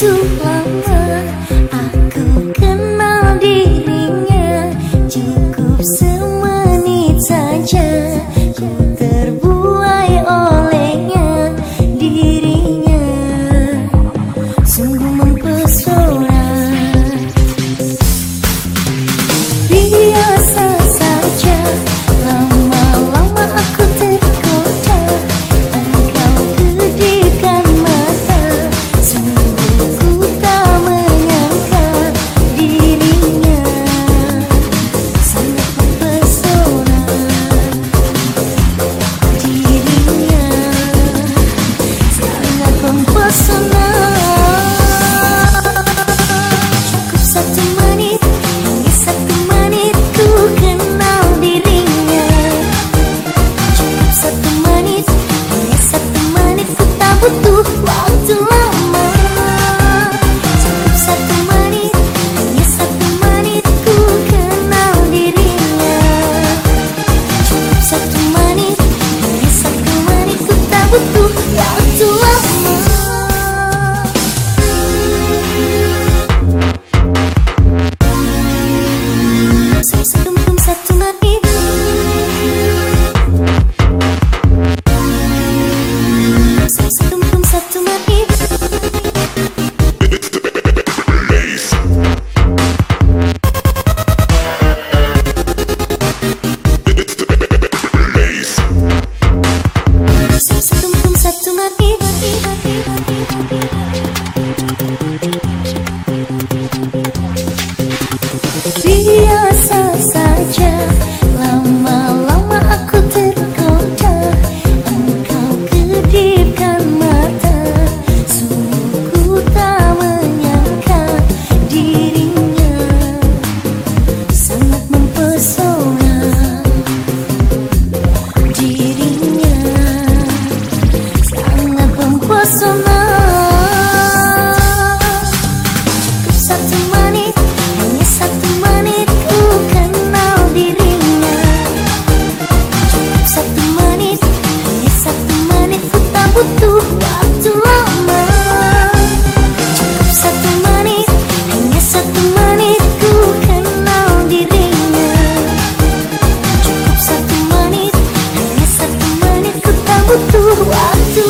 too long to my fever, fever, fever, fever, fever. Butuh waktu